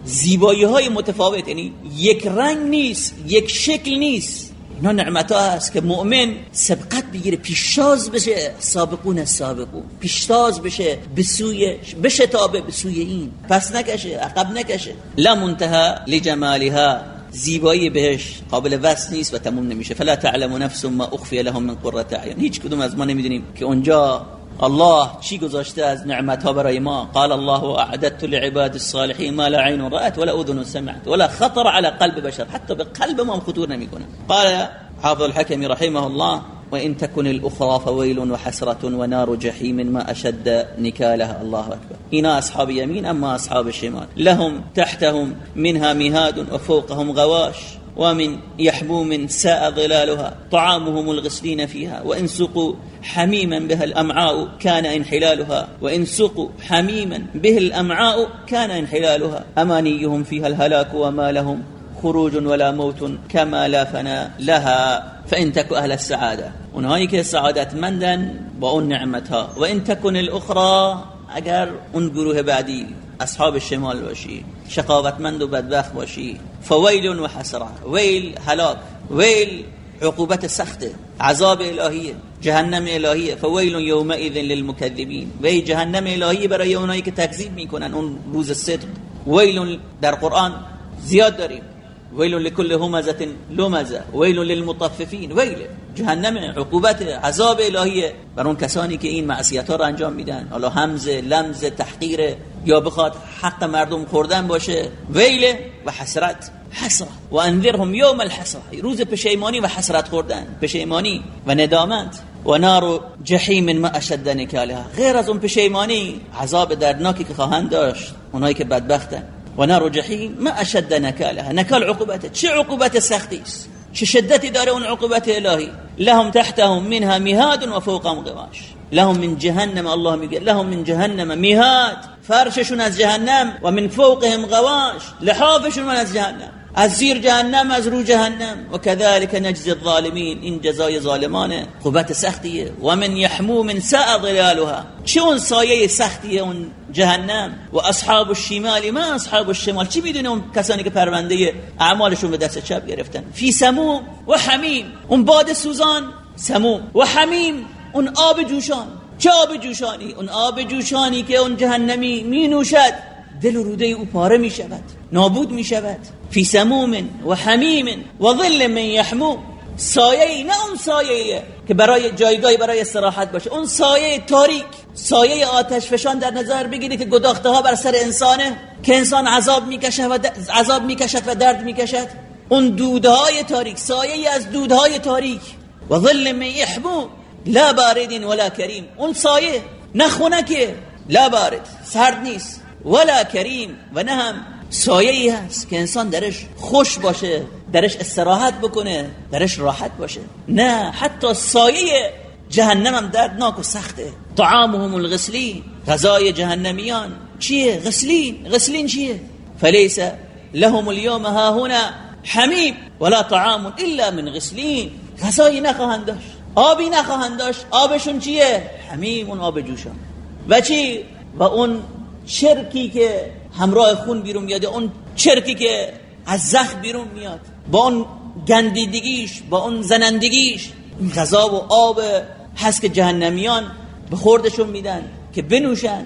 زیبایی های متفاوت یعنی یک رنگ نیست یک شکل نیست. اینا نعمت ها هست که مؤمن سبقت بگیره پیشتاز بشه سابقون السابقون پیشتاز بشه بسوی بشتابه بسوی این. پس نکشه عقب نکشه. لا منتها لجمالها زیبایی بهش قابل وصف نیست و تموم نمیشه. فلا تعلم نفس ما اخفی لهم من قرة اعین. هیچ کدوم از ما نمی‌دونیم که اونجا الله چی گذاشته از نعمت ها برای ما؟ قال الله اعددت لعباد الصالحين ما لا عين رأت ولا أذن سمعت ولا خطر على قلب بشر حتى بقلب ما خطور نمیکنه قال حافظ الحكم رحمه الله وإن تكن الأخرى فويل وحسرة ونار جحيم ما أشد نكالها. الله أكبر. هنا أصحاب يمين أما أصحاب الشمال لهم تحتهم منها مهاد وفوقهم غواش. ومن يحبوم ساء ظلالها طعامهم الغسلين فيها وإن سقوا حميما بها الأمعاء كان انحلالها وإن سقوا حميما به الأمعاء كان انحلالها. أمانيهم فيها الهلاك وما لهم خروج ولا موت كما لا فنا لها فإن تكو أهل السعادة. اونهایی که سعادتمندن با اون نعمتها. و ان تكن الأخرى اگر اون گروه بعدی اصحاب شمال باشی شقاوتمند و بدبخت باشی فویل و حسره ویل هلاک ویل عقوبت سخته عذاب الهیه جهنم الهیه فویل یومئذ للمکذبین. وی جهنم الهیه برای اونایی که تکذیب می‌کنن اون روز صدق. ویل در قرآن زیاد داریم. ویل لكل همزه لمزه ویل للمطففین ویل جهنم عقوبت عذاب الهیه بر اون کسانی که این معصیت ها رو انجام میدن. حالا همز لمز تحقیر. یا بخواد حق مردم خوردن باشه ویل و حسرت. حسره و انذرهم یوم الحسره روز پشیمانی و حسرت خوردن. پشیمانی و ندامت. و نار جحیم ما اشد نکالها. غیر از اون پشیمانی عذاب دردناکی که خواهند داشت. اونایی که بدبختن. ونار جحيم ما أشد نكالها. نكال عقوبتها شو عقوبات السخطيس شو شدت دارون عقوبات إلهي؟ لهم تحتهم منها مهاد وفوقهم غواش. لهم من جهنم الله يقول لهم من جهنم مهاد. فرششون از جهنم ومن فوقهم غواش. لحافشون من از جهنم. از زیر جهنم از رو جهنم. و كذلك نجزی الظالمین. این جزای ظالمانه. قوت سختیه. و من یحمو من ساء ظلالها. چه اون سایه سختیه اون جهنم؟ و اصحاب الشمال ما اصحاب الشمال؟ چی می‌دونه اون کسانی که پرونده اعمالشون به دست چپ گرفتن؟ فی سموم و حمیم. اون باد سوزان سموم. و حمیم اون آب جوشان. چه آب جوشانی؟ اون آب جوشانی که اون جهنمی می نوشد دل و روده او پاره می شود نابود می شود. فی سموم و حمیم و ظل من یحمو. سایه نه اون سایه که برای جایگاهی برای استراحت باشه. اون سایه تاریک سایه آتش فشان در نظر بگیرید که گداخته ها بر سر انسانه. که انسان عذاب می‌کشه و عذاب می‌کشد و درد می‌کشد اون دودهای تاریک سایه از دودهای تاریک. و ظل من یحمو. لا باردین ولا کریم. اون سایه نه که لا بارد. سرد نیست. ولا کریم و نه هم سایه ای هست که انسان درش خوش باشه درش استراحت بکنه درش راحت باشه. نه حتی سایه جهنم هم دردناک و سخته. طعامهم الغسلین غذای جهنمیان. چیه؟ غسلین. غسلین چیه؟ فلیس لهم اليوم ها هنا حمیم ولا طعام الا من غسلین. غذایی نخواهند داشت. آبی نخواهند داشت. آبشون چیه؟ حمیم اون آب جوشان. و چی؟ و اون چرکی که همراه خون بیرون میاد اون چرکی که از زخم بیرون میاد با اون گندیدگیش با اون زنندگیش این غذا و آب هست که جهنمیان به خوردشون میدن که بنوشن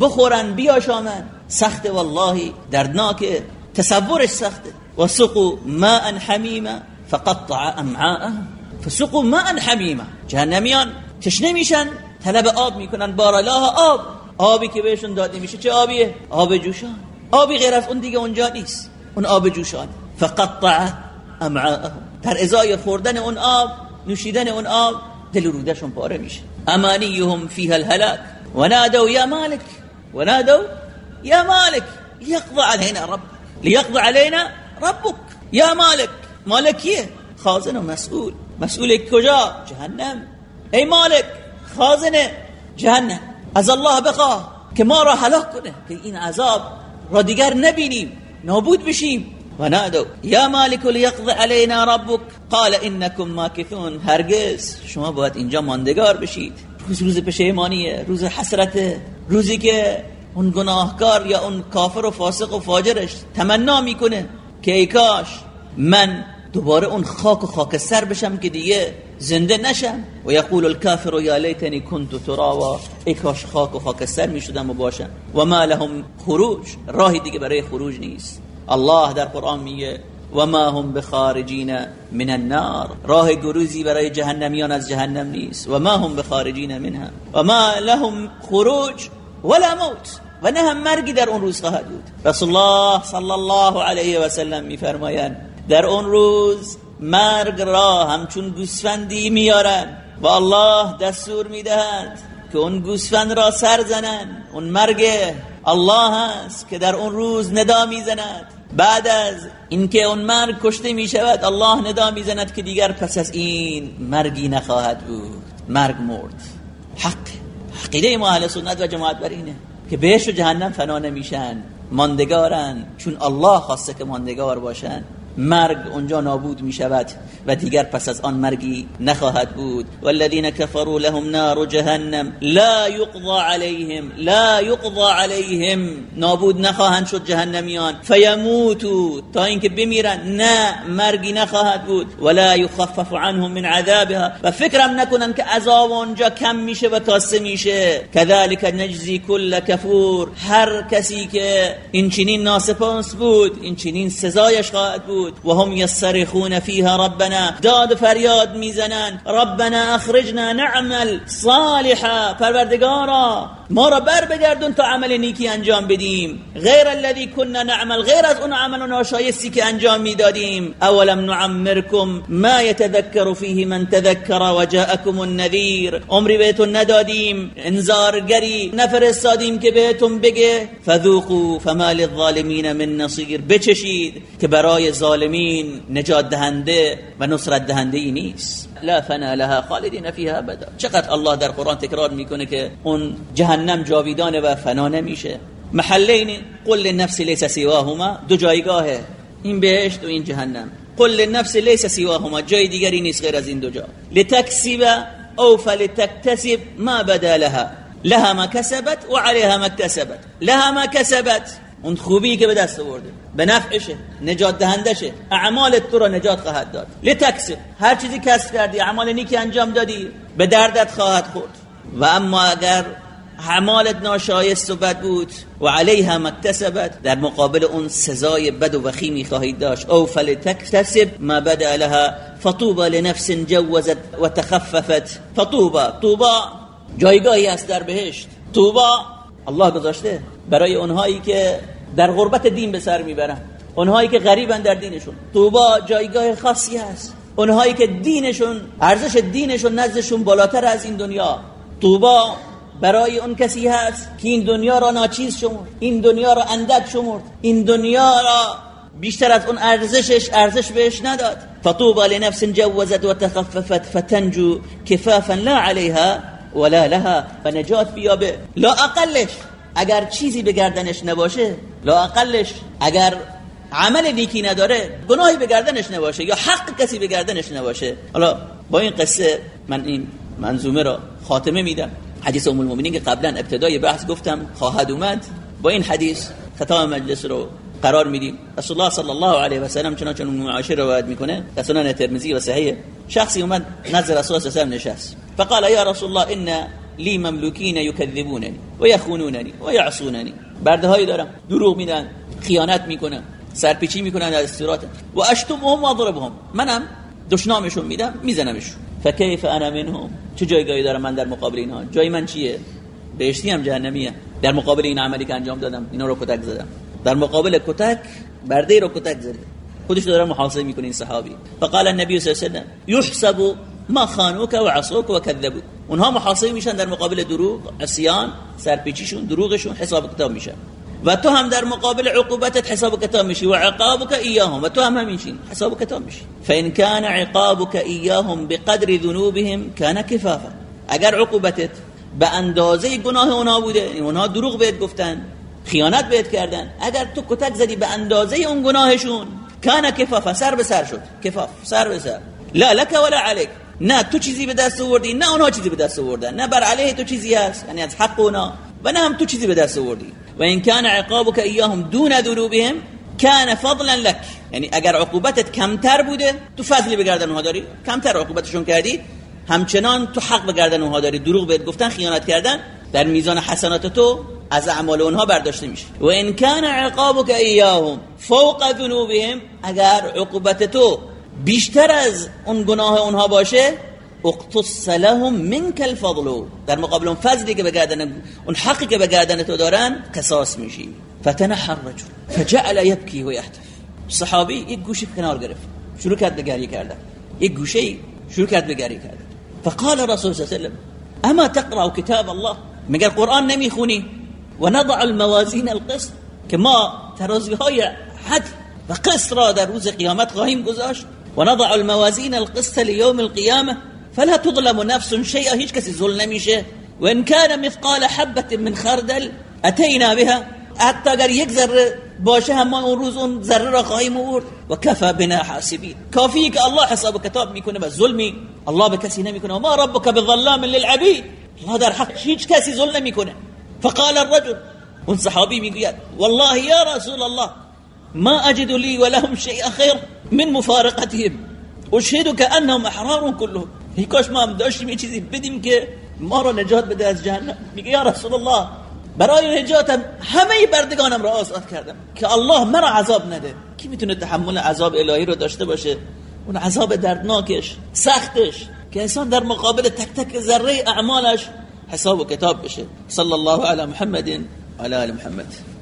بخورن بیاشامن. سخت والله دردناک تصورش سخته. و سقو ماء حمیما فقطع امعاءهم فسقوا ماء حمیما. جهنمیان تشنه میشن طلب آب می‌کنن بارالله آب. آبی که بهشون داده میشه چه آبیه؟ آب جوشان. آبی غیر از اون دیگه اونجا نیست. اون آب جوشان. فقطع امعاءهم. در ازای خوردن اون آب نوشیدن اون آب دل رودشون پاره میشه. امانیهم فیها الهلاك ونادوا یا مالک. ونادوا یا مالک. لیقضى علينا رب. لیقضى علينا ربك یا مالک. مالکیه خازن و مسئول. مسئول کجا؟ جهنم. ای مالک خازن جهنم. از الله بخواه که ما را هلاک کنه که این عذاب را دیگر نبینیم نابود بشیم. و نادو یا مالک لیقض علینا ربک؟ قال انکم ماکثون. هرگز شما باید اینجا ماندگار بشید. روز روز پشیمانیه روز حسرته روزی که اون گناهکار یا اون کافر و فاسق و فاجرش تمنا می‌کنه که ای کاش من دوباره اون خاک و خاکستر بشم که دیگه زنده نشم. و یقول الکافر یا لیتنی کنت تراوا ای کاش خاک و خاکستر می‌شدم و باشم. و ما لهم خروج. راهی دیگه برای خروج نیست. الله در قرآن میگه و ما هم بخارجین من النار. راه گروزی برای جهنمیان از جهنم نیست. و ما هم بخارجین منها. و ما لهم خروج ولا موت. و نه هم مرگی در اون روز خواهد بود. رسول الله صلی الله علیه و سلم میفرمایند در اون روز مرگ را همچون گوسفندی میارن و الله دستور می‌دهد که اون گوسفند را سر زنن اون مرگ الله هست که در اون روز ندا می‌زند. بعد از اینکه اون مرگ کشته می شود الله ندا می‌زند که دیگر پس از این مرگی نخواهد بود. مرگ مرد. حق. عقیده ما اهل سنت و جماعت بر اینه که بهش و جهنم فنا نمیشن ماندگارن. چون الله خواسته که ماندگار باشن. مرگ اونجا نابود می شود و دیگر پس از آن مرگی نخواهد بود. والذین کفروا لهم نار جهنم لا یقضى علیهم لا یقضى علیهم. نابود نخواهند شد جهنمیان. فیموتوا تا اینکه بمیرن. نه مرگی نخواهد بود. ولا یخفف عنهم من عذابها. و فکرم نکنن که عذاب اونجا کم میشه و کاسه میشه. كذلك نجزی کل کفور. هر کسی که این چنین ناسپاس بود این چنین سزایش خواهد بود. بود. و هم یصرخون فیها ربنا. داد فریاد می‌زنن ربنا اخرجنا نعمل صالحا. پروردگارا ما را بر بگردون تا عمل نیکی انجام بدیم. غیر الذي كنا نعمل غیر از اون عمل ناشایستی که انجام می‌دادیم. اولم نعمركم ما يتذكر فيه من تذكر وجاءكم النذير عمری بهتون ندادیم. انذارگری نفرستادیم که بهتون بگه. فذوقوا فما للظالمین من نصیر. بچشید که برای ظالمین نجات دهنده و نصرت دهنده ای نیست. لا فنا لها خالدین فیها ابدا. چقدر الله در قرآن تکرار می‌کنه که اون جهنم جاویدانه و فنا نمیشه. محلین قل للنفس لیس سواهما. دو جایگاه این بهشت و این جهنم. قل للنفس ليس سواهما. جای دیگری نیست غیر از این دو جا. لتکسب او فلتكتسب ما بدا لها. لها ما كسبت وعليها ما اكتسبت لها ما كسبت اون خوبی که به دست آورده. به نفعشه نجات دهندشه. اعمال تو را نجات خواهد داد. لتکسب. هر چیزی کسب کردی اعمال نیکی انجام دادی به دردت خواهد خورد. و اما اگر اعمالت ناشایست و بد بود و علیها مکتسبت در مقابل اون سزای بد و وخیمی خواهید داشت. او فلتکتسب ما بدا لها فطوبا لنفس جوزت و تخففت. فطوبا طوبا جایگاهی است در بهشت. طوبا الله گذاشته. برای اونهایی که در غربت دین به سر می‌برن اونهایی که غریبن در دینشون. طوبا جایگاه خاصی هست. اونهایی که دینشون ارزش دینشون نزدشون بالاتر از این دنیا. طوبا برای اون کسی هست که این دنیا را ناچیز شمرد این دنیا را اندک شمرد این دنیا را بیشتر از اون ارزشش ارزش بهش نداد. فطوبا لنفس جوزت تخففت فتنجو کفافا لا علیها ولا لها و نجات بیابه. لا اقلش. اگر چیزی به گردنش نباشه لا اقلش اگر عمل نیکی نداره گناهی به گردنش نباشه یا حق کسی به گردنش نباشه. حالا با این قصه من این منظومه را خاتمه میدم. حدیث ام المؤمنین که قبلا ابتدای بحث گفتم خواهد اومد. با این حدیث ختام مجلس رو قرار میدیم. رسول الله صلی الله علیه و سلم چنانچه ام عایشه روایت می‌کنه. سنن ترمذی و صحیح. شخصی اومد نزد رسول الله صلی الله علیه و نشست. فقال یا رسول الله ان لی مملوکین یکذبوننی و یخونوننی و یعصوننی. برده هایی دارم. دروغ میدن خیانت می‌کنن سرپیچی می‌کنن در استیرات و اشتمهم و اضربهم منم دشنامشون میدم میزنمشون. فکیف انا منهم؟ چه جایگاهی دارم من در مقابل اینها؟ جای من چیه؟ بهشتی هم جهنمیه. در مقابل این عملی که انجام دادم اینا رو کتک زدم. در مقابل کتک برده رو کتک زده خودش داره محاسبه می‌کنه این صحابی. فقال النبی صلی الله علیه و سلم يحسب ما خانوك و عصوك و كذبوك اونها محاسبه میشن در مقابل دروغ عصیان سرپیچیشون دروغشون حساب کتاب میشن و تو هم در مقابل عقوبتت حساب کتاب میشی. و عقابك ایاهم. و تو هم همینشین حساب کتاب میشی. فان كان عقابك ایاهم بقدر ذنوبهم كان كفافا اگر عقوبتت به اندازه گناه اونها بوده اونها دروغ بهت گفتن خیانت بهت کردن اگر تو کتک زدی به اندازه اون گناهشون کان کفافا سر به سر شد. کفاف سر به سر. لا لك ولا عليك نه تو چیزی به دست آوردی نه اونها چیزی به دست آوردن نه بر علیه تو چیزی هست یعنی از حق اونا و نه هم تو چیزی به دست آوردی. و این کان عقابك ایاهم دون ذنوبهم کان فضلا لك یعنی اگر عقوبتت کمتر بوده تو فضلی به گردن اونها داری کمتر عقوبتشون کردی همچنان تو حق به گردن اونها داری. دروغ بهت گفتن خیانت کردن در میزان حسنات تو از اعمال اونها برداشته میشه و ان کان عقابك ایاهم فوق ذنوبهم اگر عقوبت تو بیشتر از اون گناه اونها باشه اقتص لهم منك الفضل. در مقابل اون فضلی که به گردن اون حقی که به گردن تو دارن قصاص میشی. فتنحى الرجل فجعل يبكي ويهتف صحابی یک گوشه کنار گرفت. شروع کرد به گریه کردن. یک گوشه شروع کرد به گریه کردن. فقال رسول صلی الله علیه و اما تقرا کتاب الله؟ مگر قرآن نمی‌خونی. و نضع الموازین القسط. که ما ترازی های حد و قسط را در روز قیامت خواهیم گذاشت. و نضع الموازین القسط لیوم القیامه فلا تظلم نفس شیئا هیچ کسی ظلم نمیشه و ان كان مثقال حبة من خردل اتینا بها. حتی اگر یک ذره باشه ما اون روز اون ذره را خواهیم آورد و کفا بنا حاسبین کافیه که الله حساب کتاب میکنه و ظلمی الله به کسی نمیکنه و ما ربک بظلام للعبید الله در حق. هیچ کسی ظلم نمیکنه فقال الرجل اون صحابی میگوید والله یا رسول الله ما أجد لي ولهم شيء خير. من مفارقتهم. اشهدك انهم احرار كلهم کاش ما هم داشتیم یه چیزی بدیم که ما را نجات بده از جهنم. میگه یا رسول الله برای نجاتم همه بردگانم را آزاد کردم که الله مرا عذاب نده. کی می‌تونه تحمل عذاب الهی رو داشته باشه؟ اون عذاب دردناکش سختش که انسان در مقابل تک تک ذره اعمالش حساب و کتاب بشه. صلی الله علی محمد علی محمد.